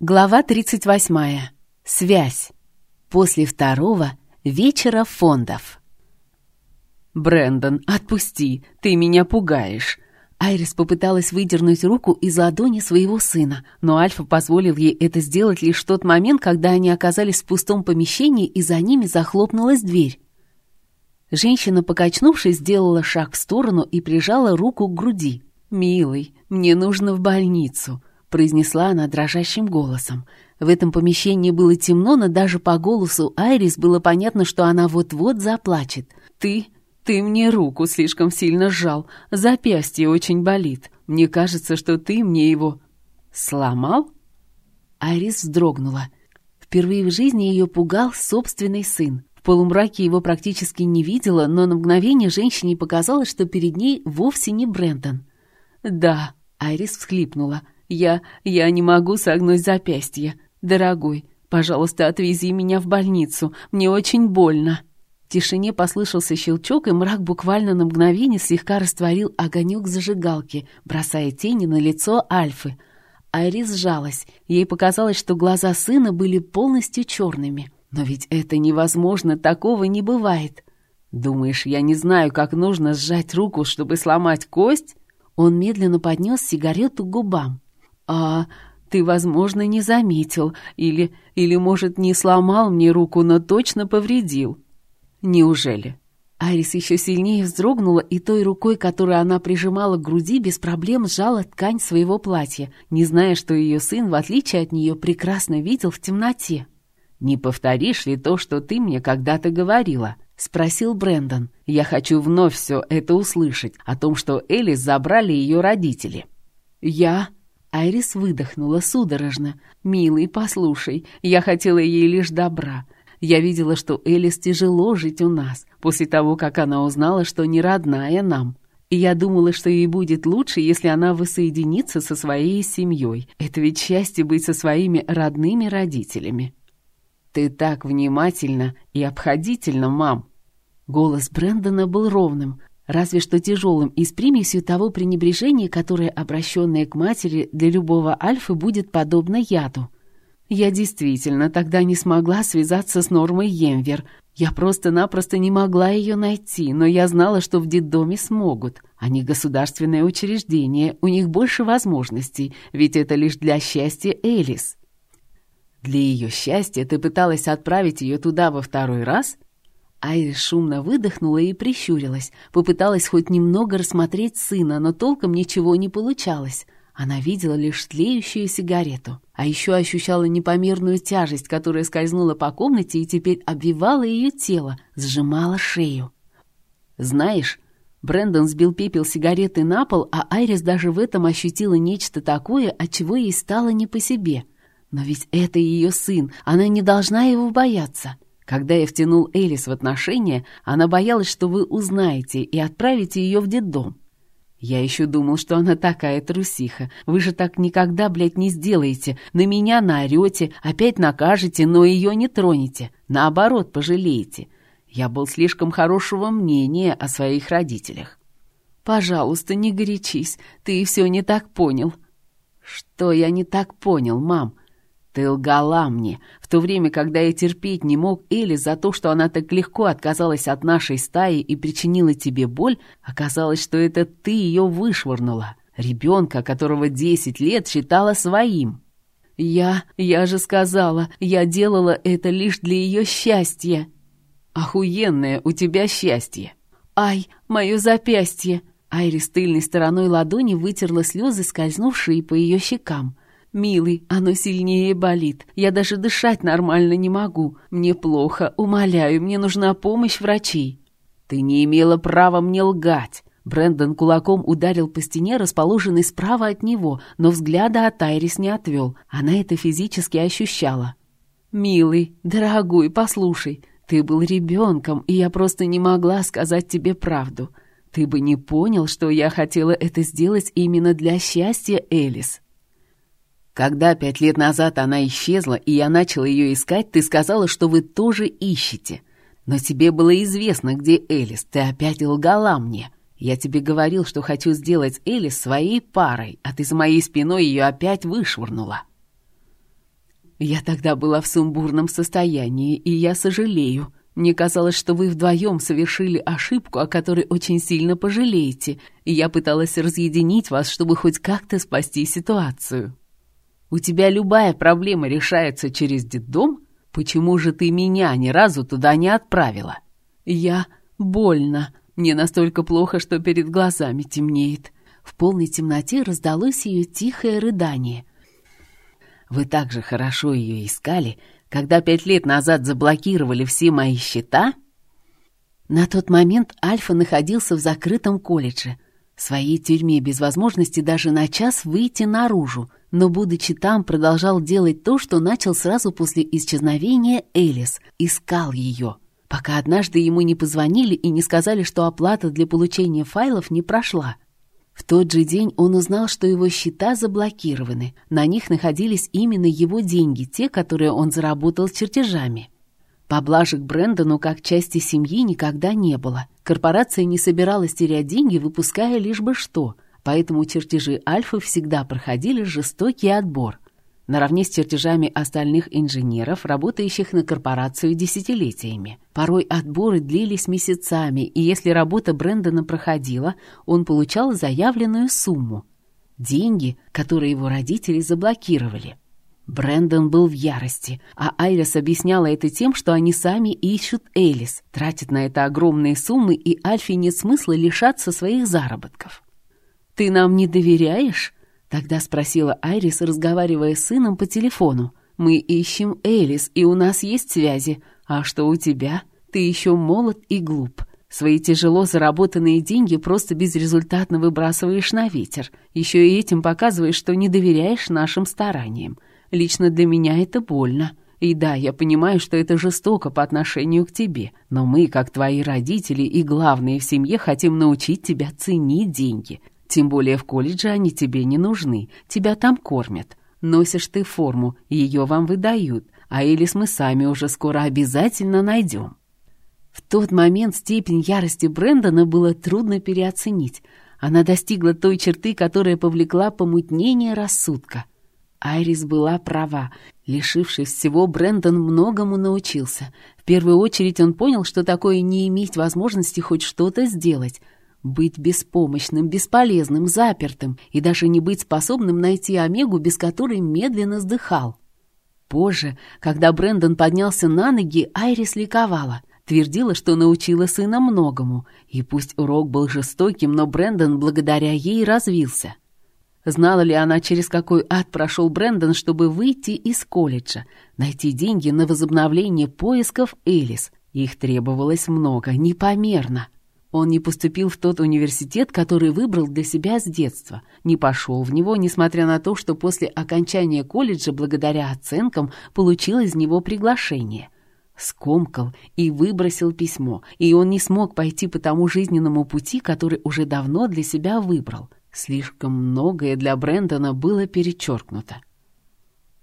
Глава 38. Связь. После второго вечера фондов. «Брэндон, отпусти, ты меня пугаешь!» Айрис попыталась выдернуть руку из ладони своего сына, но Альфа позволил ей это сделать лишь в тот момент, когда они оказались в пустом помещении и за ними захлопнулась дверь. Женщина, покачнувшись, сделала шаг в сторону и прижала руку к груди. «Милый, мне нужно в больницу», — произнесла она дрожащим голосом. В этом помещении было темно, но даже по голосу Айрис было понятно, что она вот-вот заплачет. «Ты... ты мне руку слишком сильно сжал. Запястье очень болит. Мне кажется, что ты мне его... сломал?» Айрис вздрогнула. Впервые в жизни ее пугал собственный сын. В полумраке его практически не видела, но на мгновение женщине показалось, что перед ней вовсе не Брентон. «Да», — Айрис всхлипнула, — «Я... я не могу согнуть запястье. Дорогой, пожалуйста, отвези меня в больницу. Мне очень больно». В тишине послышался щелчок, и мрак буквально на мгновение слегка растворил огонек зажигалки, бросая тени на лицо Альфы. Айрис сжалась. Ей показалось, что глаза сына были полностью черными. Но ведь это невозможно, такого не бывает. «Думаешь, я не знаю, как нужно сжать руку, чтобы сломать кость?» Он медленно поднес сигарету к губам. «А ты, возможно, не заметил, или, или, может, не сломал мне руку, но точно повредил». «Неужели?» Арис еще сильнее вздрогнула и той рукой, которую она прижимала к груди, без проблем сжала ткань своего платья, не зная, что ее сын, в отличие от нее, прекрасно видел в темноте. «Не повторишь ли то, что ты мне когда-то говорила?» — спросил Брендон. «Я хочу вновь все это услышать, о том, что Элис забрали ее родители». «Я...» Айрис выдохнула судорожно. «Милый, послушай, я хотела ей лишь добра. Я видела, что Элис тяжело жить у нас, после того, как она узнала, что не родная нам. И я думала, что ей будет лучше, если она воссоединится со своей семьей. Это ведь счастье быть со своими родными родителями». «Ты так внимательна и обходительна, мам!» Голос Брэндона был ровным, разве что тяжелым и с примесью того пренебрежения, которое, обращенное к матери, для любого альфы будет подобно яду. Я действительно тогда не смогла связаться с Нормой Емвер. Я просто-напросто не могла ее найти, но я знала, что в детдоме смогут. Они государственное учреждение, у них больше возможностей, ведь это лишь для счастья Элис. Для ее счастья ты пыталась отправить ее туда во второй раз? Айрис шумно выдохнула и прищурилась, попыталась хоть немного рассмотреть сына, но толком ничего не получалось. Она видела лишь тлеющую сигарету, а еще ощущала непомерную тяжесть, которая скользнула по комнате и теперь обвивала ее тело, сжимала шею. «Знаешь...» Брэндон сбил пепел сигареты на пол, а Айрис даже в этом ощутила нечто такое, от чего ей стало не по себе. Но ведь это ее сын, она не должна его бояться. Когда я втянул Элис в отношения, она боялась, что вы узнаете и отправите ее в детдом. Я еще думал, что она такая трусиха. Вы же так никогда, блядь, не сделаете. На меня наорете, опять накажете, но ее не тронете. Наоборот, пожалеете. Я был слишком хорошего мнения о своих родителях. Пожалуйста, не горячись, ты все не так понял. Что я не так понял, мам? Ты лгала мне, в то время, когда я терпеть не мог Эли за то, что она так легко отказалась от нашей стаи и причинила тебе боль, оказалось, что это ты ее вышвырнула. Ребенка, которого десять лет считала своим. Я, я же сказала, я делала это лишь для ее счастья. Охуенное у тебя счастье. Ай, мое запястье. Айрис тыльной стороной ладони вытерла слезы, скользнувшие по ее щекам. «Милый, оно сильнее болит. Я даже дышать нормально не могу. Мне плохо, умоляю, мне нужна помощь врачей». «Ты не имела права мне лгать». Брэндон кулаком ударил по стене, расположенной справа от него, но взгляда от Айрис не отвел. Она это физически ощущала. «Милый, дорогой, послушай, ты был ребенком, и я просто не могла сказать тебе правду. Ты бы не понял, что я хотела это сделать именно для счастья Элис». Когда пять лет назад она исчезла, и я начал ее искать, ты сказала, что вы тоже ищете. Но тебе было известно, где Элис. Ты опять лгала мне. Я тебе говорил, что хочу сделать Элис своей парой, а ты за моей спиной ее опять вышвырнула. Я тогда была в сумбурном состоянии, и я сожалею. Мне казалось, что вы вдвоем совершили ошибку, о которой очень сильно пожалеете, и я пыталась разъединить вас, чтобы хоть как-то спасти ситуацию. У тебя любая проблема решается через детдом? Почему же ты меня ни разу туда не отправила? Я больно. Мне настолько плохо, что перед глазами темнеет. В полной темноте раздалось ее тихое рыдание. Вы так же хорошо ее искали, когда пять лет назад заблокировали все мои счета? На тот момент Альфа находился в закрытом колледже, в своей тюрьме без возможности даже на час выйти наружу, но, будучи там, продолжал делать то, что начал сразу после исчезновения Элис, искал ее, пока однажды ему не позвонили и не сказали, что оплата для получения файлов не прошла. В тот же день он узнал, что его счета заблокированы. На них находились именно его деньги, те, которые он заработал чертежами. Поблажек Брэндону как части семьи никогда не было. Корпорация не собиралась терять деньги, выпуская лишь бы что. Поэтому чертежи Альфы всегда проходили жестокий отбор – наравне с чертежами остальных инженеров, работающих на корпорацию десятилетиями. Порой отборы длились месяцами, и если работа Брэндона проходила, он получал заявленную сумму. Деньги, которые его родители заблокировали. Брэндон был в ярости, а Айрис объясняла это тем, что они сами ищут Элис, тратят на это огромные суммы, и Альфе нет смысла лишаться своих заработков. «Ты нам не доверяешь?» Тогда спросила Айрис, разговаривая с сыном по телефону. «Мы ищем Элис, и у нас есть связи. А что у тебя? Ты еще молод и глуп. Свои тяжело заработанные деньги просто безрезультатно выбрасываешь на ветер. Еще и этим показываешь, что не доверяешь нашим стараниям. Лично для меня это больно. И да, я понимаю, что это жестоко по отношению к тебе, но мы, как твои родители и главные в семье, хотим научить тебя ценить деньги. Тем более в колледже они тебе не нужны, тебя там кормят. Носишь ты форму, ее вам выдают, а Элис мы сами уже скоро обязательно найдем». В тот момент степень ярости Брэндона было трудно переоценить. Она достигла той черты, которая повлекла помутнение рассудка. Айрис была права. Лишившись всего, Брэндон многому научился. В первую очередь он понял, что такое не иметь возможности хоть что-то сделать — быть беспомощным, бесполезным, запертым и даже не быть способным найти Омегу, без которой медленно сдыхал. Позже, когда Брэндон поднялся на ноги, Айрис ликовала. Твердила, что научила сына многому, и пусть урок был жестоким, но Брэндон благодаря ей развился. Знала ли она, через какой ад прошел Брэндон, чтобы выйти из колледжа, найти деньги на возобновление поисков Элис? Их требовалось много, непомерно. Он не поступил в тот университет, который выбрал для себя с детства, не пошел в него, несмотря на то, что после окончания колледжа, благодаря оценкам, получил из него приглашение. Скомкал и выбросил письмо, и он не смог пойти по тому жизненному пути, который уже давно для себя выбрал. Слишком многое для Брэндона было перечеркнуто.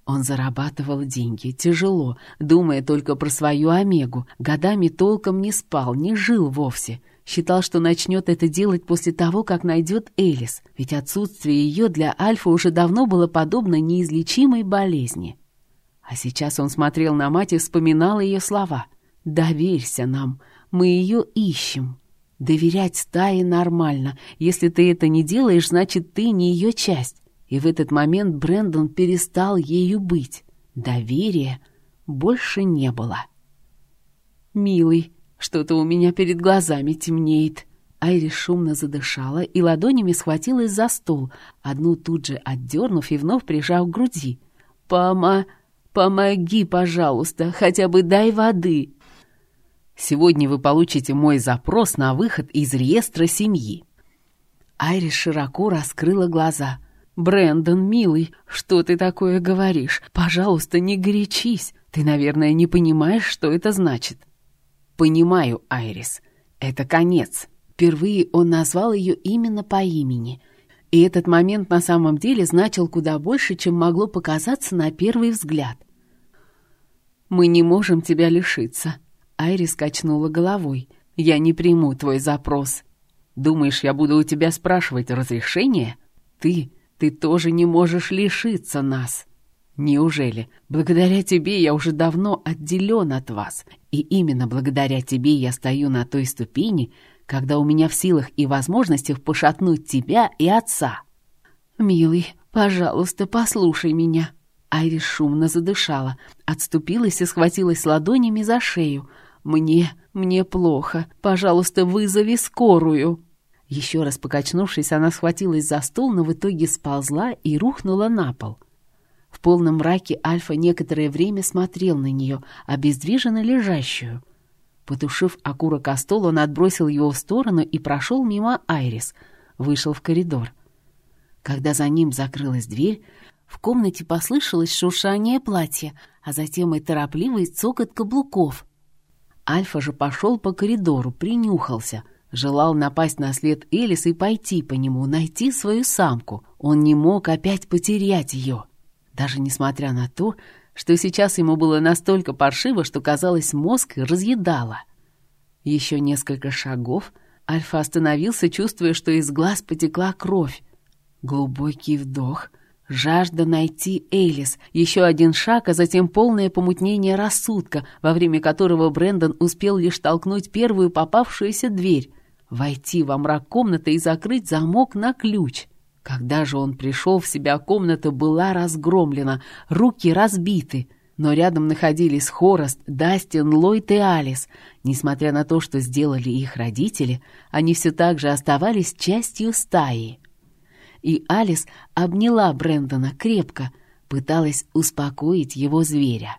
Он зарабатывал деньги, тяжело, думая только про свою Омегу, годами толком не спал, не жил вовсе — Считал, что начнет это делать после того, как найдет Элис, ведь отсутствие ее для Альфа уже давно было подобно неизлечимой болезни. А сейчас он смотрел на мать и вспоминал ее слова. «Доверься нам, мы ее ищем». Доверять стае нормально. Если ты это не делаешь, значит, ты не ее часть. И в этот момент Брэндон перестал ею быть. Доверия больше не было. «Милый, что-то у меня перед глазами темнеет». Айри шумно задышала и ладонями схватилась за стол, одну тут же отдернув и вновь прижав к груди. «Пома... помоги, пожалуйста, хотя бы дай воды!» «Сегодня вы получите мой запрос на выход из реестра семьи». Айрис широко раскрыла глаза. «Брэндон, милый, что ты такое говоришь? Пожалуйста, не горячись. Ты, наверное, не понимаешь, что это значит». «Понимаю, Айрис. Это конец». Впервые он назвал ее именно по имени. И этот момент на самом деле значил куда больше, чем могло показаться на первый взгляд. «Мы не можем тебя лишиться», — Айрис качнула головой. «Я не приму твой запрос. Думаешь, я буду у тебя спрашивать разрешение? Ты, ты тоже не можешь лишиться нас». Неужели? Благодаря тебе я уже давно отделен от вас, и именно благодаря тебе я стою на той ступени, когда у меня в силах и возможностях пошатнуть тебя и отца. Милый, пожалуйста, послушай меня. Айрис шумно задышала, отступилась и схватилась ладонями за шею. «Мне, мне плохо. Пожалуйста, вызови скорую». Еще раз покачнувшись, она схватилась за стол, но в итоге сползла и рухнула на пол. В полном мраке Альфа некоторое время смотрел на нее, обездвиженно лежащую. Потушив окурок о стол, он отбросил его в сторону и прошел мимо Айрис, вышел в коридор. Когда за ним закрылась дверь, в комнате послышалось шуршание платья, а затем и торопливый цокот каблуков. Альфа же пошел по коридору, принюхался — Желал напасть на след Элис и пойти по нему, найти свою самку. Он не мог опять потерять ее. Даже несмотря на то, что сейчас ему было настолько паршиво, что, казалось, мозг разъедало. Еще несколько шагов Альфа остановился, чувствуя, что из глаз потекла кровь. Глубокий вдох, жажда найти Элис, еще один шаг, а затем полное помутнение рассудка, во время которого Брэндон успел лишь толкнуть первую попавшуюся дверь войти во мрак комнаты и закрыть замок на ключ. Когда же он пришел в себя, комната была разгромлена, руки разбиты, но рядом находились Хорост, Дастин, Ллойд и Алис. Несмотря на то, что сделали их родители, они все так же оставались частью стаи. И Алис обняла Брэндона крепко, пыталась успокоить его зверя.